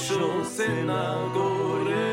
Show Senagore.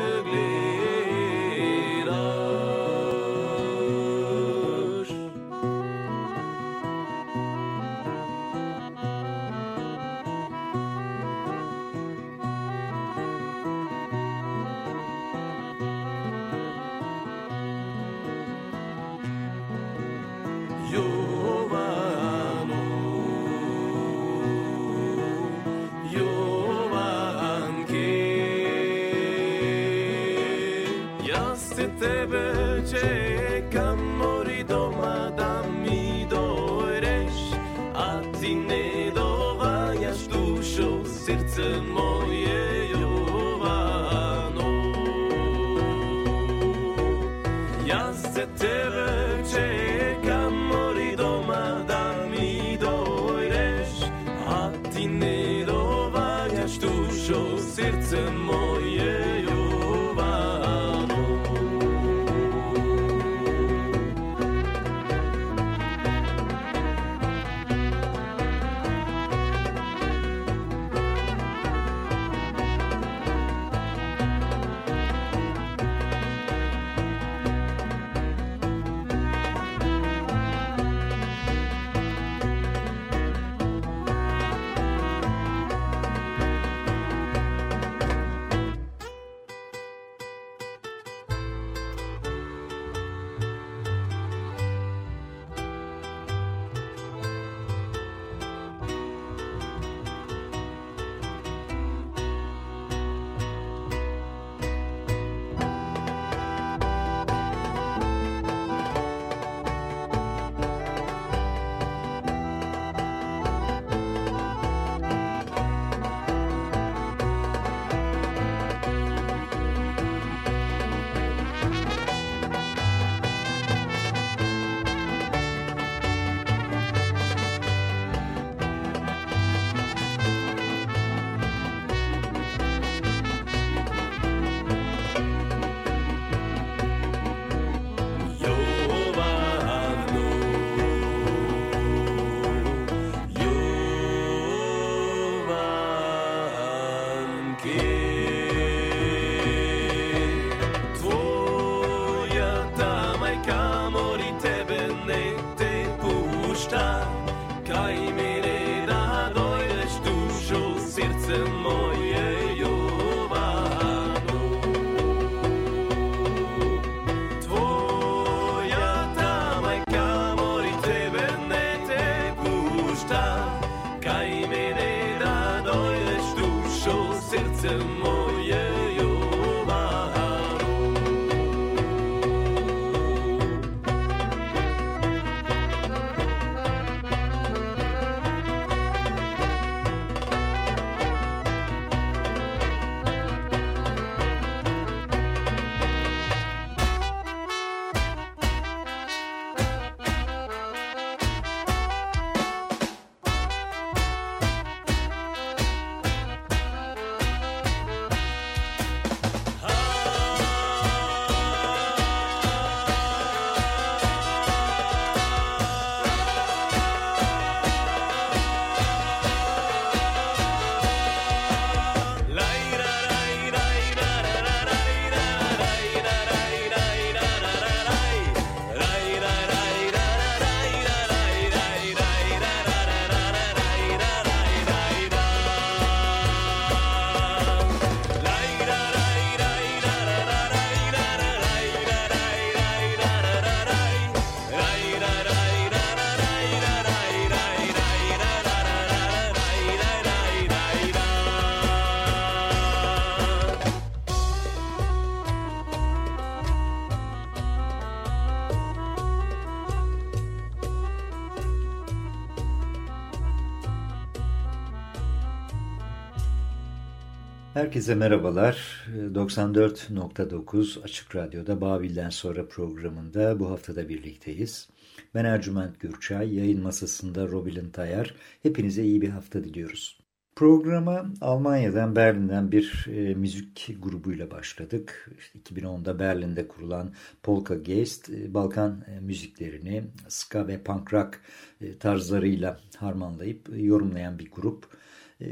Herkese merhabalar. 94.9 Açık Radyo'da Babil'den sonra programında bu haftada birlikteyiz. Ben Ercüment Gürçay, yayın masasında Robilin Tayar. Hepinize iyi bir hafta diliyoruz. Programa Almanya'dan, Berlin'den bir e, müzik grubuyla başladık. İşte 2010'da Berlin'de kurulan Polka Geist, e, Balkan e, müziklerini ska ve punk rock e, tarzlarıyla harmanlayıp yorumlayan bir grup. Ee,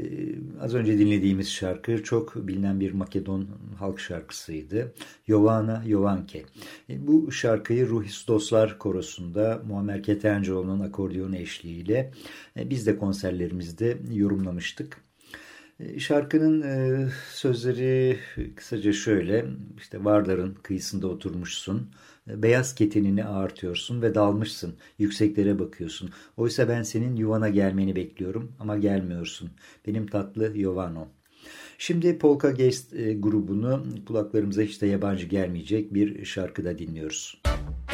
az önce dinlediğimiz şarkı çok bilinen bir Makedon halk şarkısıydı. Jovana Jovanke. Ee, bu şarkıyı Ruhistoslar Korosu'nda Muammer Ketencoğlu'nun akordeon eşliğiyle e, biz de konserlerimizde yorumlamıştık. Ee, şarkının e, sözleri kısaca şöyle, işte Vardar'ın kıyısında oturmuşsun, beyaz ketenini ağartıyorsun ve dalmışsın. Yükseklere bakıyorsun. Oysa ben senin yuvana gelmeni bekliyorum ama gelmiyorsun. Benim tatlı Yovano. Şimdi Polka Geist e, grubunu kulaklarımıza hiç de yabancı gelmeyecek bir şarkıda dinliyoruz. seversen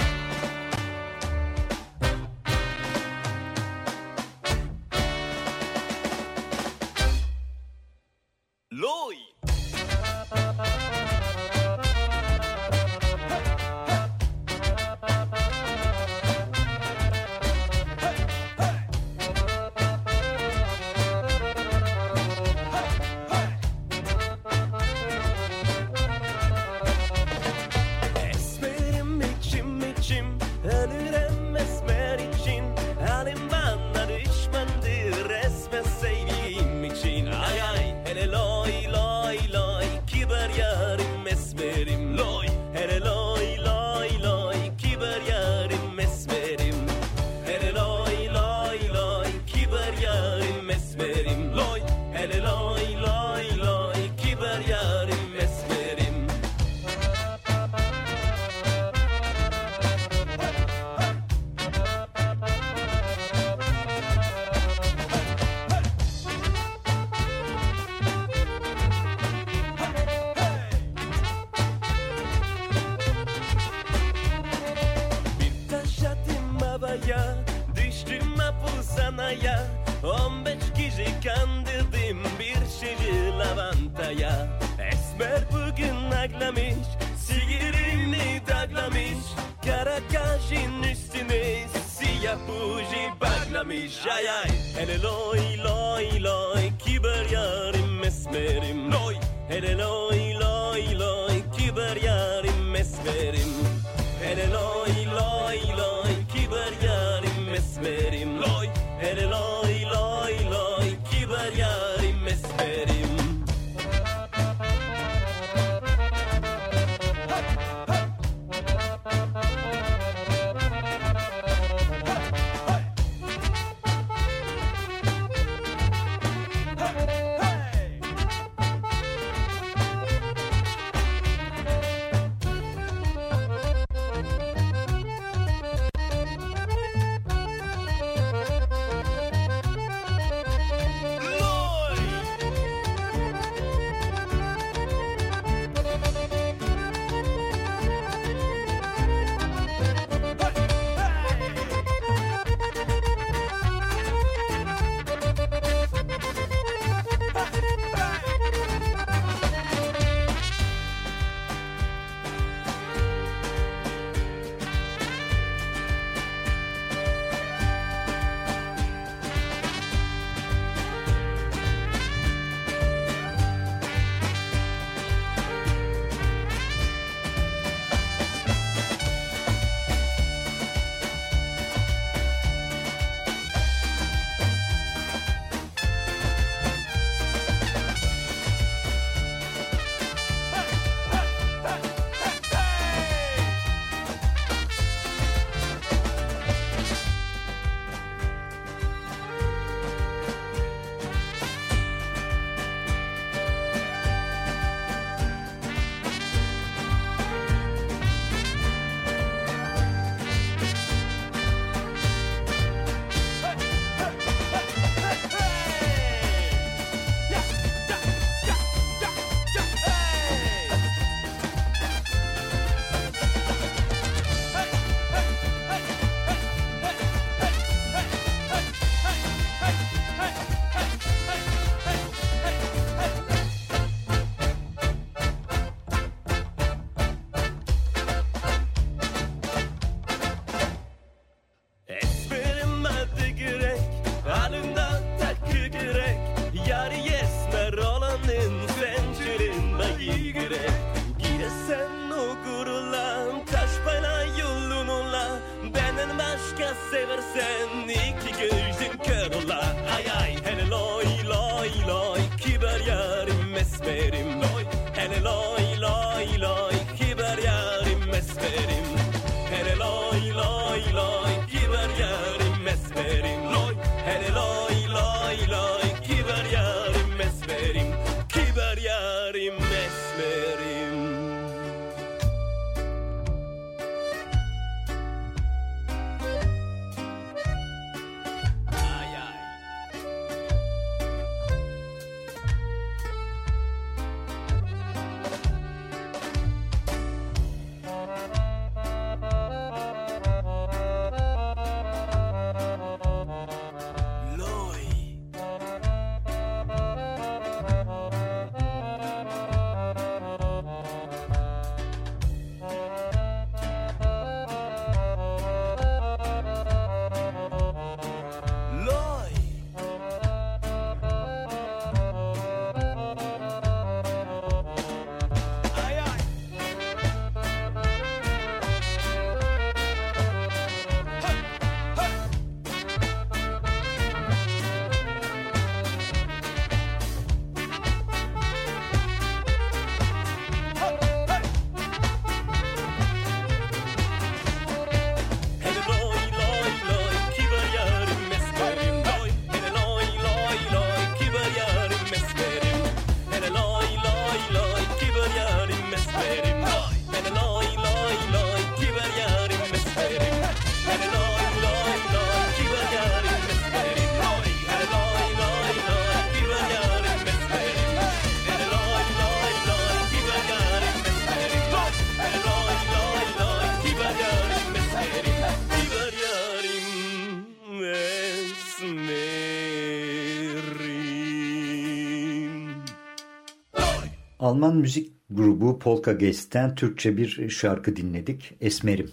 Alman müzik grubu Poltergeist'ten Türkçe bir şarkı dinledik. Esmerim.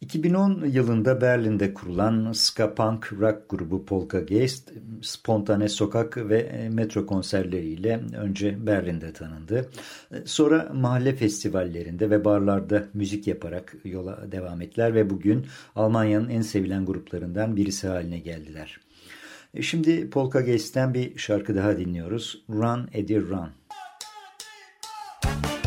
2010 yılında Berlin'de kurulan ska punk rock grubu Poltergeist, spontane sokak ve metro konserleriyle önce Berlin'de tanındı. Sonra mahalle festivallerinde ve barlarda müzik yaparak yola devam ettiler ve bugün Almanya'nın en sevilen gruplarından birisi haline geldiler. Şimdi Poltergeist'ten bir şarkı daha dinliyoruz. Run Eddie Run. Bye.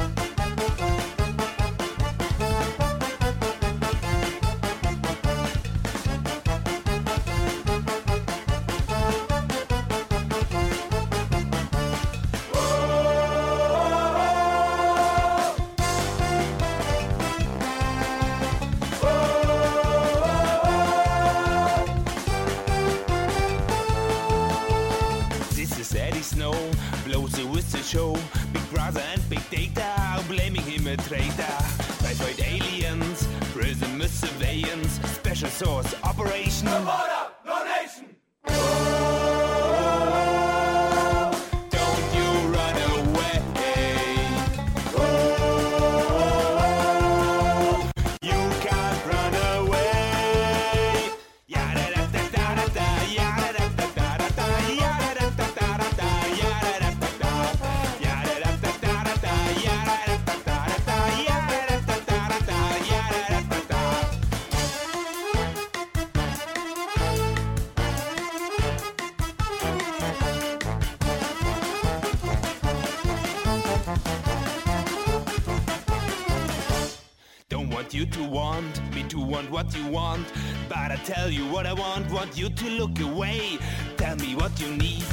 What you want, but I tell you what I want, want you to look away. Tell me what you need,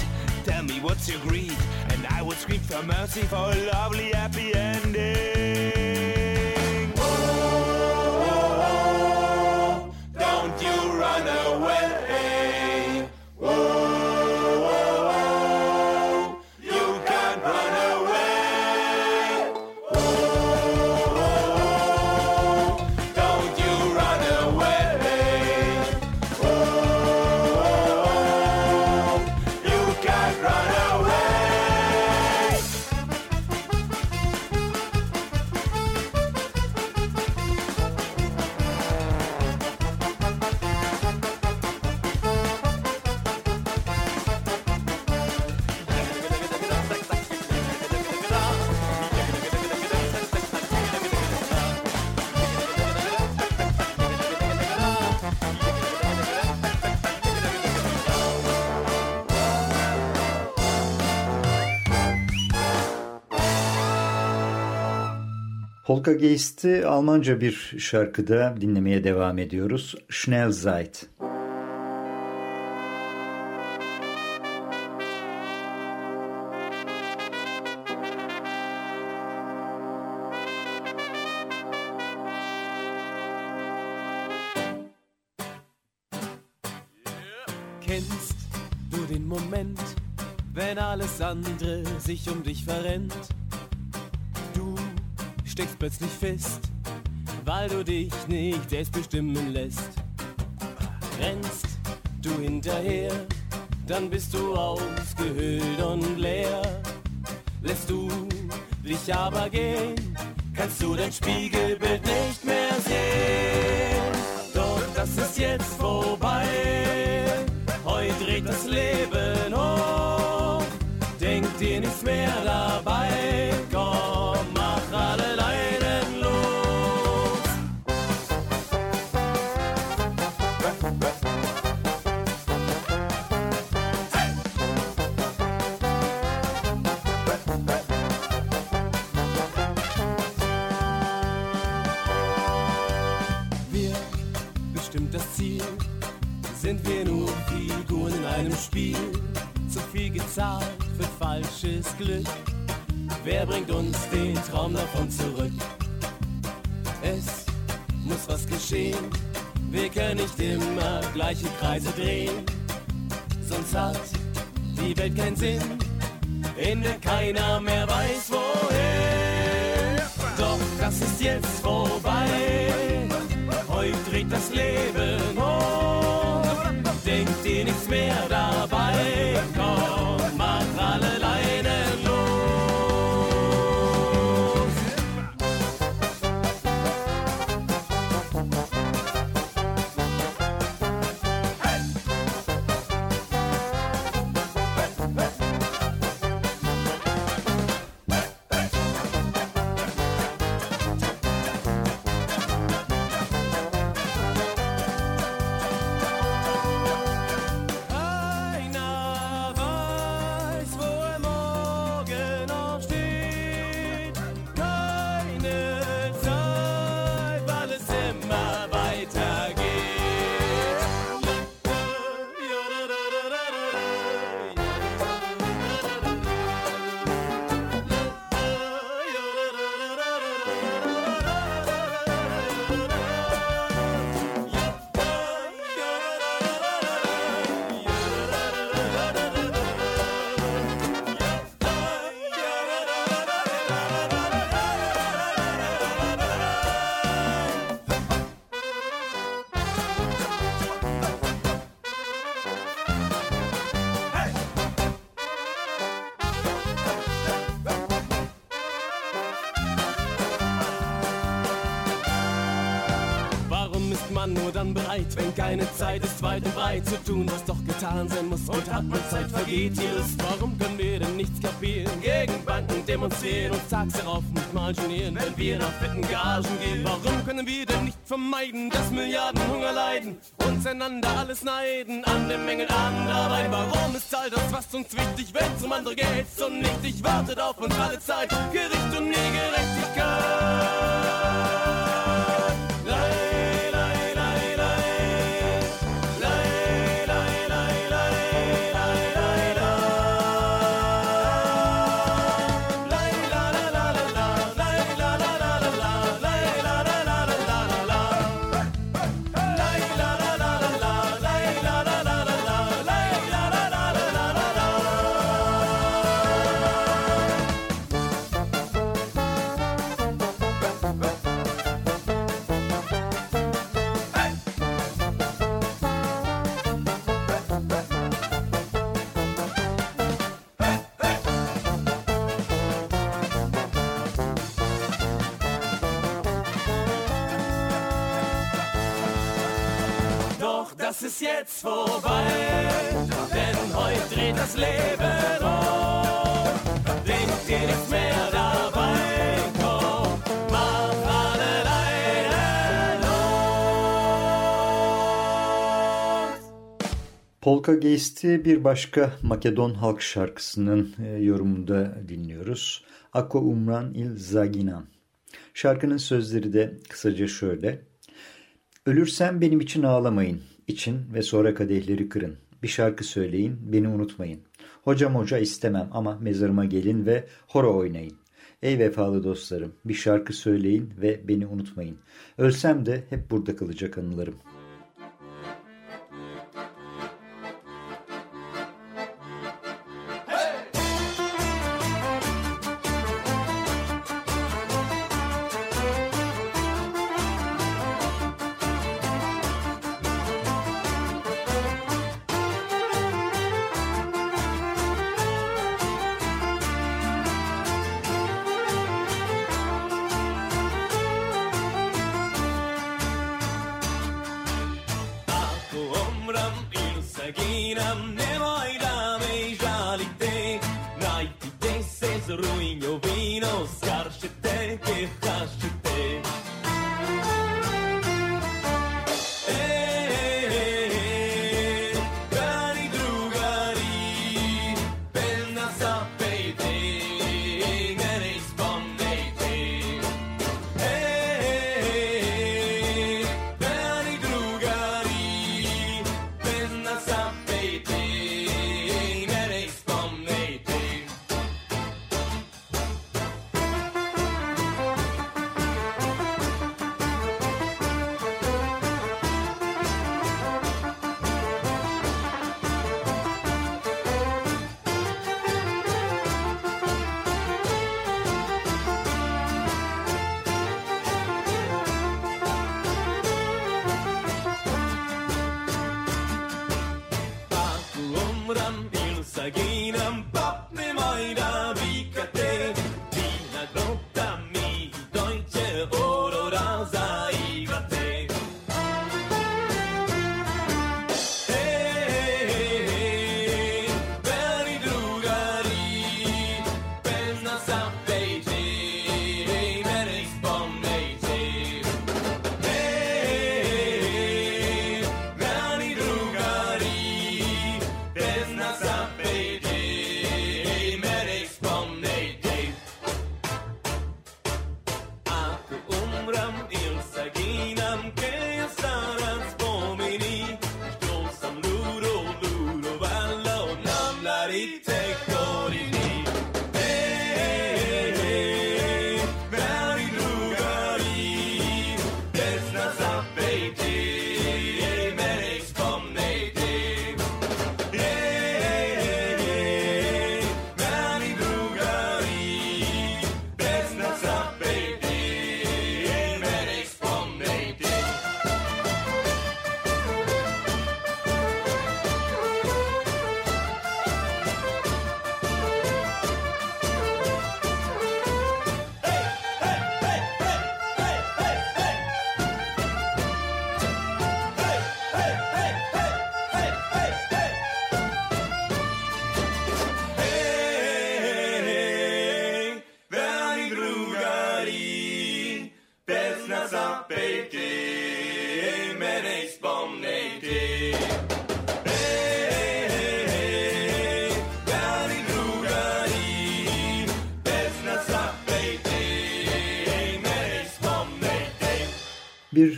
tell me what's your greed, and I would scream for mercy for a lovely happy ending. Polka Geist'i Almanca bir şarkıda dinlemeye devam ediyoruz. Schnellzeit. Kennst du den Moment, wenn alles andere sich um dich verrennt? Steckst plötzlich fest, weil du dich nicht selbst bestimmen lässt. Rennst du hinterher, dann bist du ausgehöhlt und leer. Lässt du dich aber gehen, kannst du dein Spiegelbild nicht mehr sehen. Doch das ist jetzt vorbei, heute dreht das Leben hoch. Denk dir nichts mehr dabei, komm, viel gezahlt für falsches Glück. Wer bringt uns den Traum davon zurück? Es muss was geschehen. Wir können nicht immer gleiche Kreise drehen. Sonst hat die Welt keinen Sinn, in der keiner mehr weiß wohin. Doch das ist jetzt vorbei. Heute dreht das Leben hoch. Denk dir nichts mehr dabei. Komm, mach alle Leinen dann bereit, wenn keine Zeit ist, weit und breit zu tun, was doch getan sein muss? Und hat man Zeit, vergeht jedes. Warum können wir denn nichts kapieren? Gegen Banken demonstrieren und tags darauf nicht mal genieren, wenn wir nach fetten Gagen gehen. Warum können wir denn nicht vermeiden, dass Milliarden Hunger leiden? Uns einander alles neiden, an den Mängeln Arbeit. Warum ist all das, was uns wichtig, wenn es um andere geht, so nichtig? Wartet auf uns alle Zeit, Gericht und nie Gerechtigkeit. Vorbei, denn heute dreht das Leben um. Denk dir nichts mehr dabei, komm, mach alle los. Polka Geist'i bir başka Makedon halk şarkısının e, yorumunda dinliyoruz. Ako Umran il Zaginan. Şarkının sözleri de kısaca şöyle. Ölürsem benim için ağlamayın, için ve sonra kadehleri kırın. Bir şarkı söyleyin, beni unutmayın. Hocam hoca istemem ama mezarıma gelin ve horo oynayın. Ey vefalı dostlarım, bir şarkı söyleyin ve beni unutmayın. Ölsem de hep burada kalacak anılarım.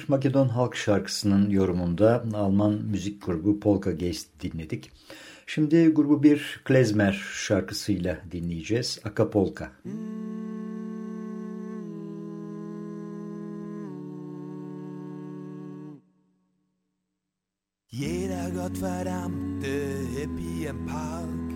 Makedon halk şarkısının yorumunda Alman müzik grubu Polka Geist dinledik. Şimdi grubu bir klezmer şarkısıyla dinleyeceğiz. Akapolka. Jeder gottverdammte Hippie im Park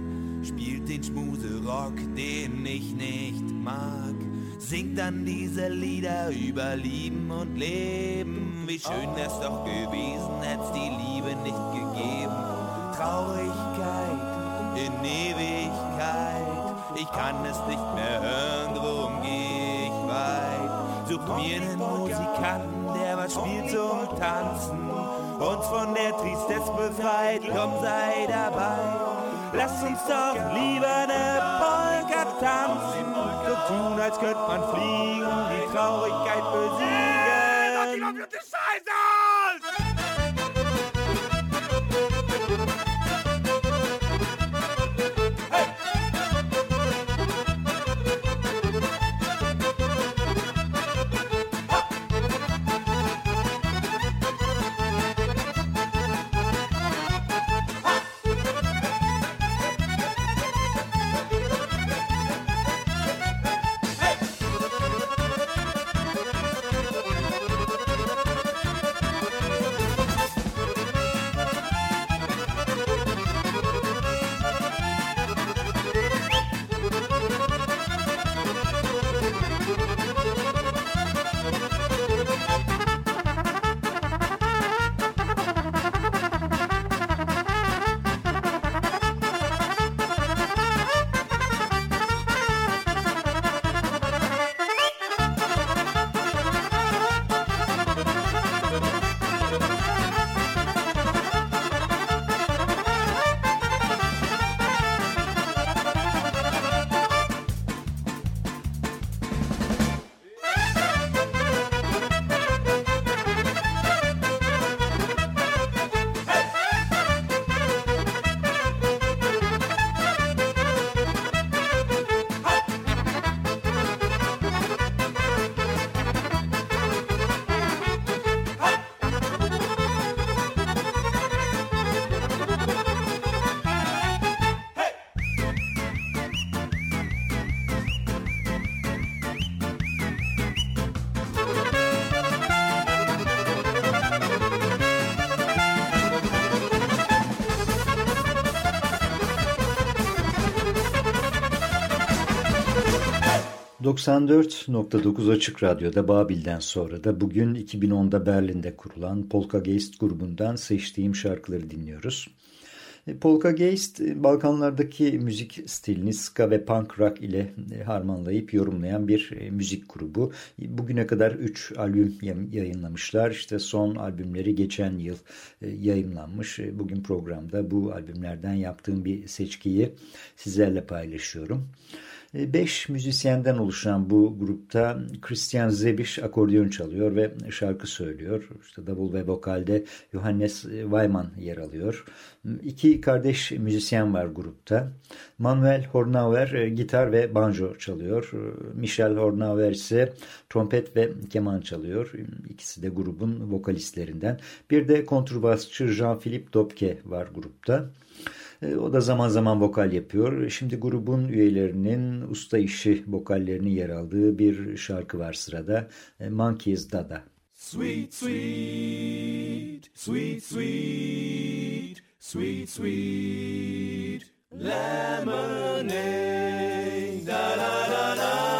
spielt den Schmuserock, den ich nicht mag. Singt dann diese Lieder über Lieben und Leben. Wie schön es doch gewesen, hätt's die Liebe nicht gegeben. Traurigkeit in Ewigkeit, ich kann es nicht mehr hören, drum geh ich weit. Such mir einen Musikanten, der was spielt zum Tanzen, uns von der Tristesse befreit, komm sei dabei. Lass uns doch lieber ne Polka tanzen, tun, als könnte man fliegen, die Traurigkeit besiegen. 94.9 Açık Radyo'da Babil'den sonra da bugün 2010'da Berlin'de kurulan Polkageist grubundan seçtiğim şarkıları dinliyoruz. E, Polkageist, e, Balkanlardaki müzik stilini ska ve punk rock ile e, harmanlayıp yorumlayan bir müzik grubu. Bugüne kadar 3 albüm yayınlamışlar. İşte son albümleri geçen yıl yayınlanmış. Bugün programda bu albümlerden yaptığım bir seçkiyi sizlerle paylaşıyorum. Beş müzisyenden oluşan bu grupta Christian Zebiş akordeon çalıyor ve şarkı söylüyor. İşte davul ve vokalde Johannes Weiman yer alıyor. İki kardeş müzisyen var grupta. Manuel Hornauer e, gitar ve banjo çalıyor. Michel Hornauer ise trompet ve keman çalıyor. İkisi de grubun vokalistlerinden. Bir de kontrbasçı Jean-Philippe Dobke var grupta. E, o da zaman zaman vokal yapıyor. Şimdi grubun üyelerinin usta işi vokallerinin yer aldığı bir şarkı var sırada. E, Monkeys Dada. Sweet, sweet, sweet, sweet, sweet, sweet, lemonade, da da da da.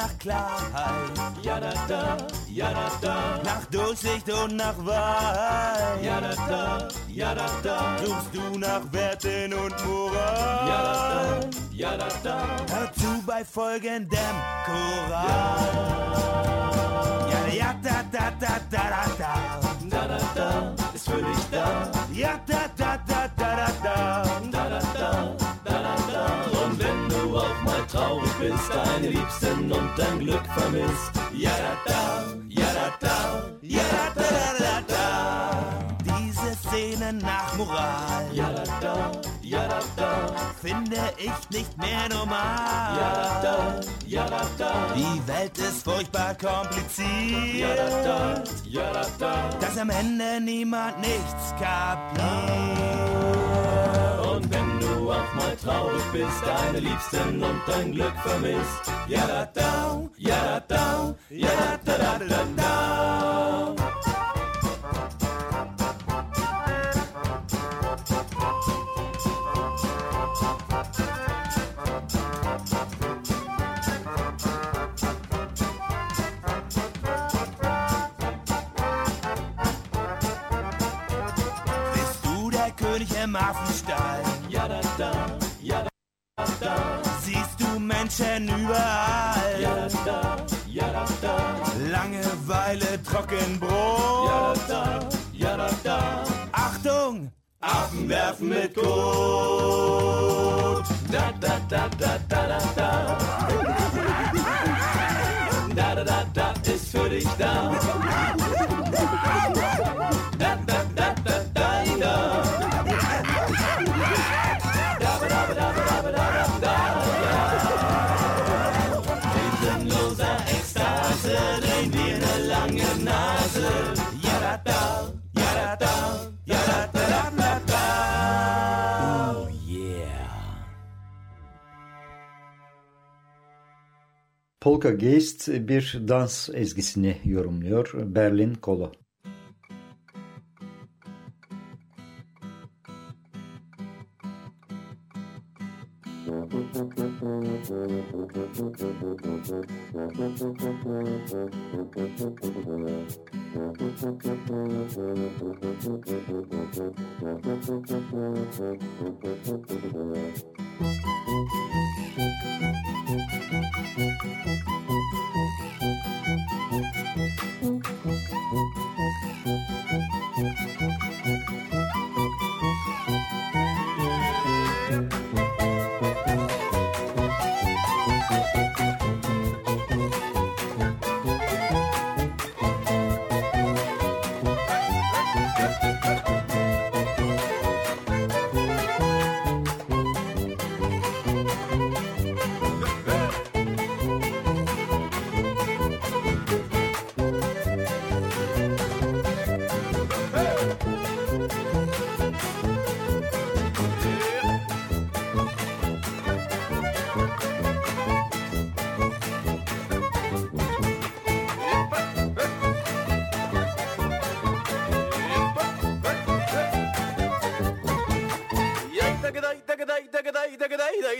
Nach Klarheit. Ja da da, ja da da. Nach Durchsicht und nach Wahrheit. Ja da da, ja da da. Suchst du nach Werten und Moral. Ja da da, ja da da. Hör zu bei folgendem Choral. Ja, ja da da da da da da. Da da da ist für dich da. Ja da da da. Da da da traurig bist, deine Liebsten und dein Glück vermisst. Ja da da, ja da da, ja da da da da. Diese Szene nach Moral. Ja da da, ja da da. Finde ich nicht mehr normal. Ja da da, ja da da. Die Welt ist furchtbar kompliziert. Ja da da, ja da da. Dass am Ende niemand nichts kapiert auch mal traurig bist, deine Liebsten und dein Glück vermisst. Ja da da, ja da da, ja da da da da da. König im Affenstall? Ja da da, ja da da. Siehst du Menschen überall? Ja da da, ja da da. Langeweile, Trockenbrot? Ja da da, ja da da. Achtung! Affen werfen mit Kot. Da da da da da da da. Da da da da ist für dich da. Polka Geist bir dans ezgisini yorumluyor Berlin Kolo.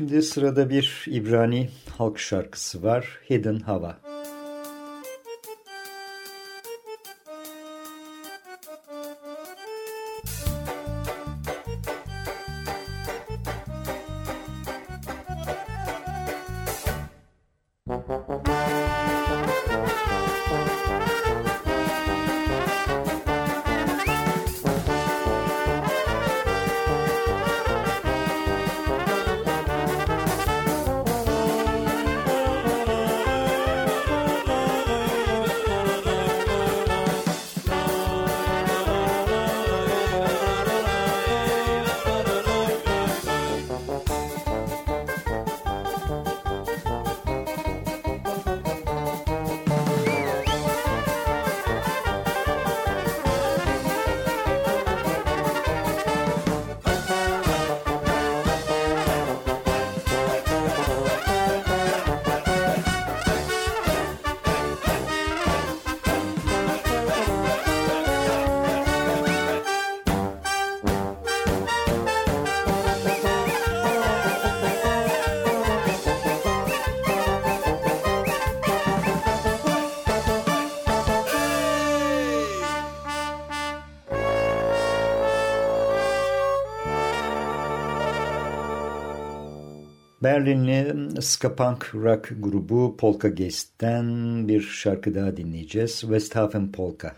Şimdi sırada bir İbrani halk şarkısı var. Hidden Hava. Berlinli ska punk rock grubu Polka Geist'ten bir şarkı daha dinleyeceğiz. Westhafen Polka.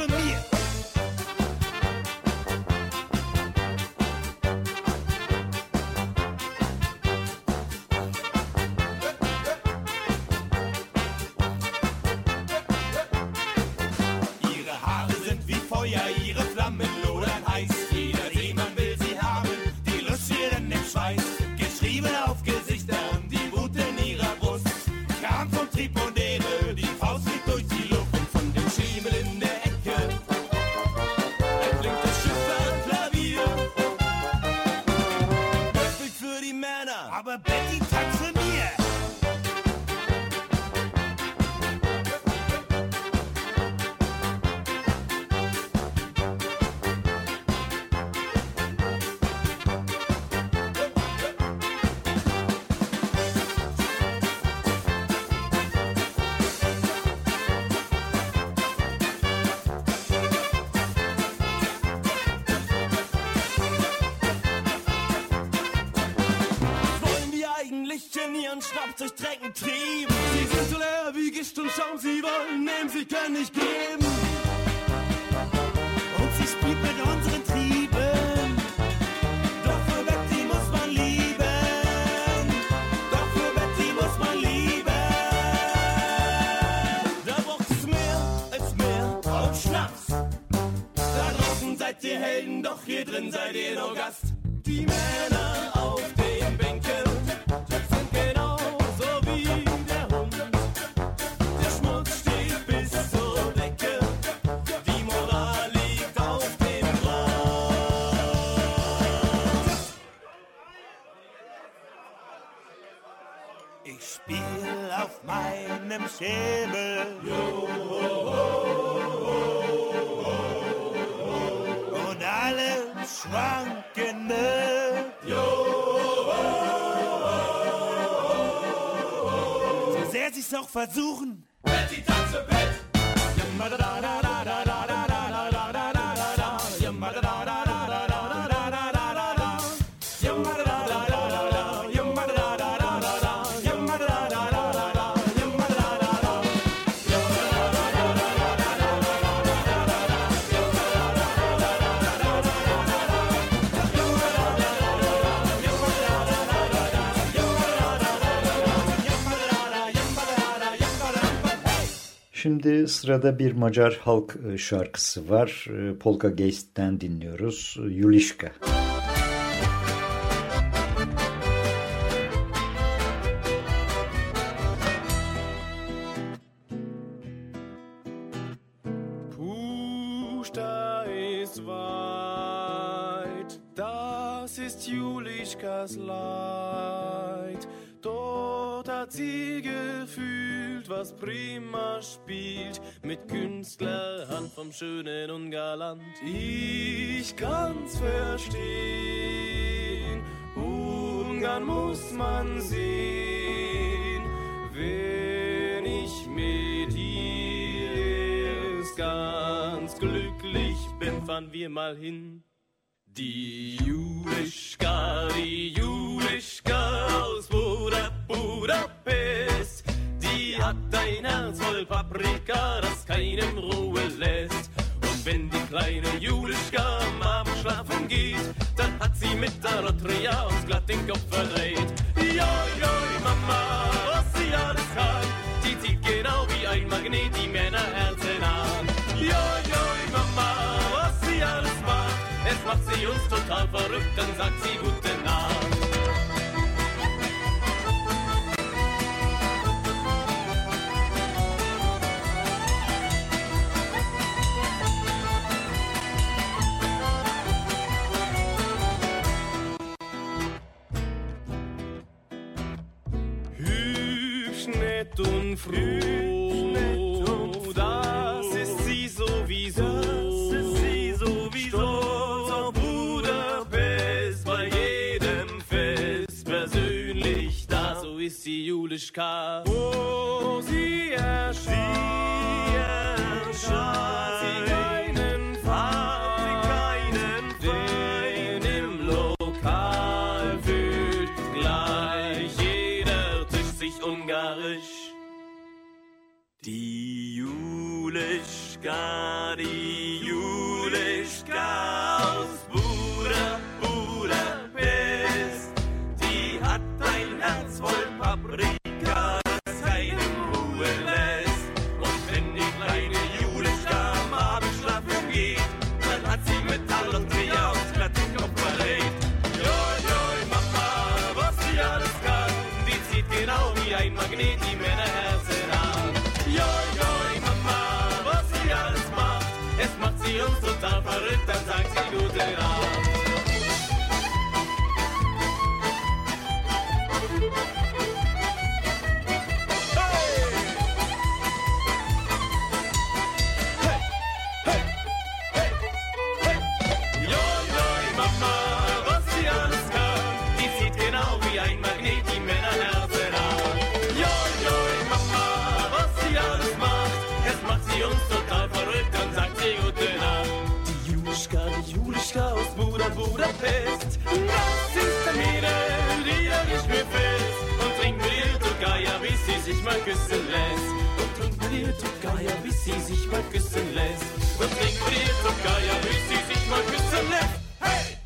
这灭。Können nicht geben. Und sie spielt mit unseren Trieben. Doch für Betty muss man lieben. Doch für Betty muss man lieben. Da braucht es mehr als mehr und Schnaps. Da draußen seid ihr Helden, doch hier drin seid ihr nur Gast. Die Männer meinem Schemel. Und alle schwanken mit. So sehr sie's auch versuchen. Betty tanze Bett. Şimdi sırada bir Macar halk e, şarkısı var. E, Polka Geist'ten dinliyoruz. Yulişka. Puszta was prima spielt, mit Künstlerhand vom Schönen und Galant. Ich kann's verstehen, Ungarn muss man sehen, wenn ich mit ihr erst ganz glücklich bin, fahren wir mal hin. Die Julischka, die Julischka aus Buda, Budapest, hat ein Herz voll Paprika, das keinem Ruhe lässt. Und wenn die kleine Julischka am Abend schlafen geht, dann hat sie mit der Lotteria uns glatt den Kopf verdreht. Joi, Mama, was sie alles kann, die zieht genau wie ein Magnet die Männerherzen an. Joi, Mama, was sie alles macht, es macht sie uns total verrückt, dann sagt sie gute und froh, das ist sie sowieso. Stolz auf Budapest, bei jedem Fest persönlich da, so ist sie Julischka. Wo sie erscheint, sie keinen Feind, sky. sich mal küssen lässt. Und trinkt mit ihr Tukaya, bis sie sich mal küssen lässt. Und trinkt mit ihr Tukaya, bis sie sich mal küssen lässt. Hey!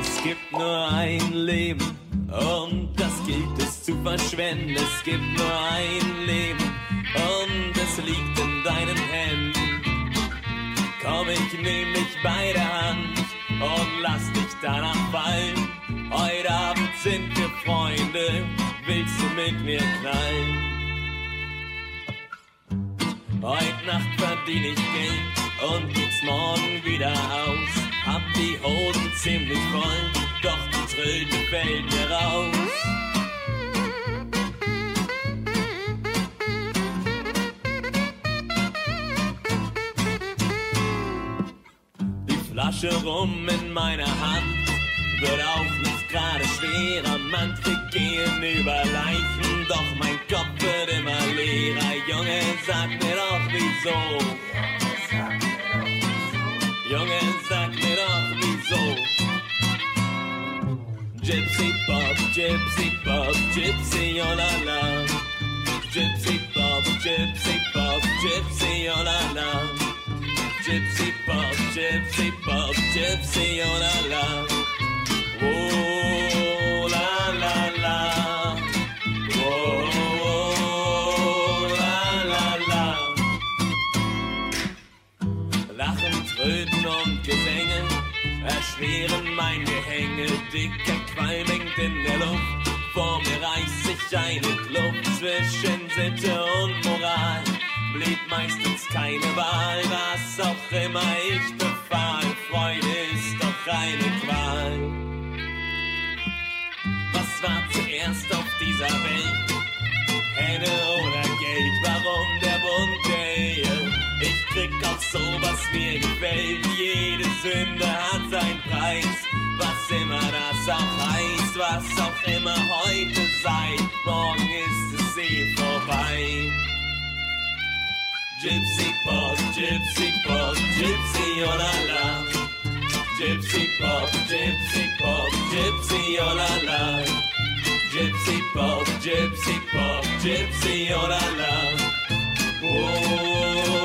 Es gibt nur ein Leben und das gilt es zu verschwenden. Es gibt nur ein Leben und es liegt in deinen Händen. Komm, ich nehm dich bei der Hand und lass dich danach fallen. Heute Abend sind wir Freunde, willst du mit mir knallen? Heute Nacht verdien ich Geld und gibt's morgen wieder aus. Hab die Hosen ziemlich voll, doch die Tröte fällt mir raus. Flasche rum in meiner Hand wird auch nicht gerade schwerer. Manche gehen über Leichen, doch mein Kopf wird immer leerer. Junge, sag mir doch wieso. Junge, sag mir doch wieso. Gypsy Bob, Gypsy Bob, Gypsy oh la la. Gypsy Bob, Gypsy Bob, Gypsy oh la la. Gypsy Bob, Gypsy Bob, Gypsy oh la la. Oh la la la. Oh la la la. Lachen, Tröten und Gesänge erschweren mein Gehänge. Dicker Qualm hängt in der Luft. Vor mir reißt sich eine Kluft zwischen Sitte und Moral. Blieb meistens keine Wahl, was auch immer ich befahl. Freude ist doch eine Qual. Was war zuerst auf dieser Welt? Henne oder Geld? Warum der Bund der Ehe? Ich krieg auch so, was mir gefällt. Jede Sünde hat seinen Preis. Was immer das auch heißt, was auch immer heute sei. Morgen ist es eh vorbei. Gypsy Pop, Gypsy Pop, Gypsy oh la la. Gypsy Pop, Gypsy Pop, Gypsy oh la la. Gypsy Pop, Gypsy Pop, Gypsy oh la la. Oh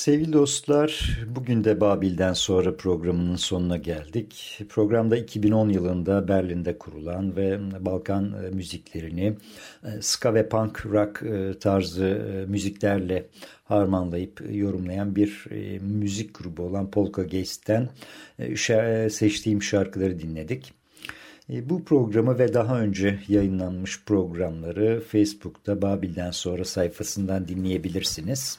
Sevgili dostlar, bugün de Babil'den sonra programının sonuna geldik. Programda 2010 yılında Berlin'de kurulan ve Balkan e, müziklerini e, ska ve punk rock e, tarzı müziklerle harmanlayıp yorumlayan bir müzik grubu olan Polka Geist'ten seçtiğim şarkıları dinledik. Bu programı ve daha önce yayınlanmış programları Facebook'ta Babil'den sonra sayfasından dinleyebilirsiniz.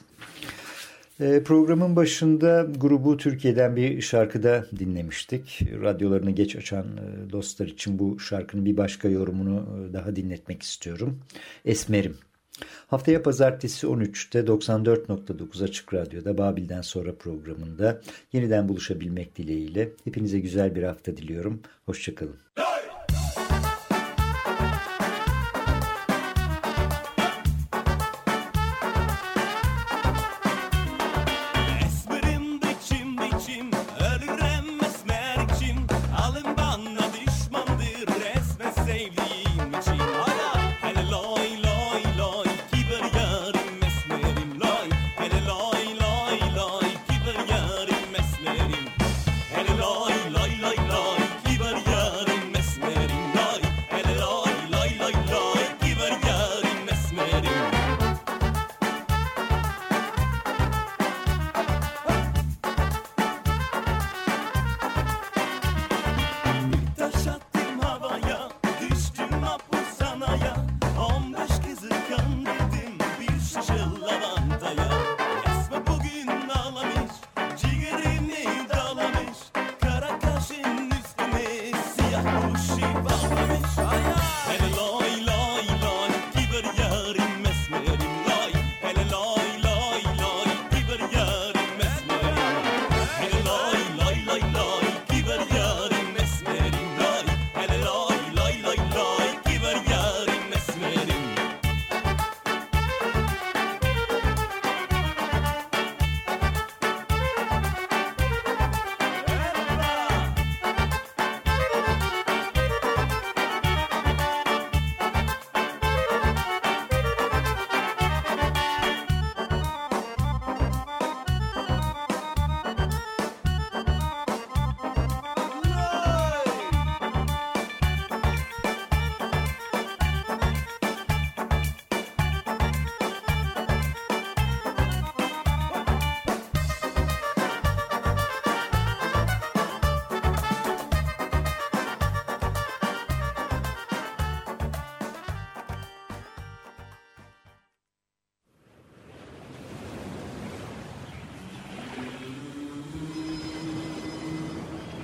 E, programın başında grubu Türkiye'den bir şarkıda dinlemiştik. Radyolarını geç açan e, dostlar için bu şarkının bir başka yorumunu daha dinletmek istiyorum. Esmerim. Haftaya pazartesi 13'te 94.9 Açık Radyo'da Babil'den sonra programında yeniden buluşabilmek dileğiyle hepinize güzel bir hafta diliyorum. Hoşçakalın.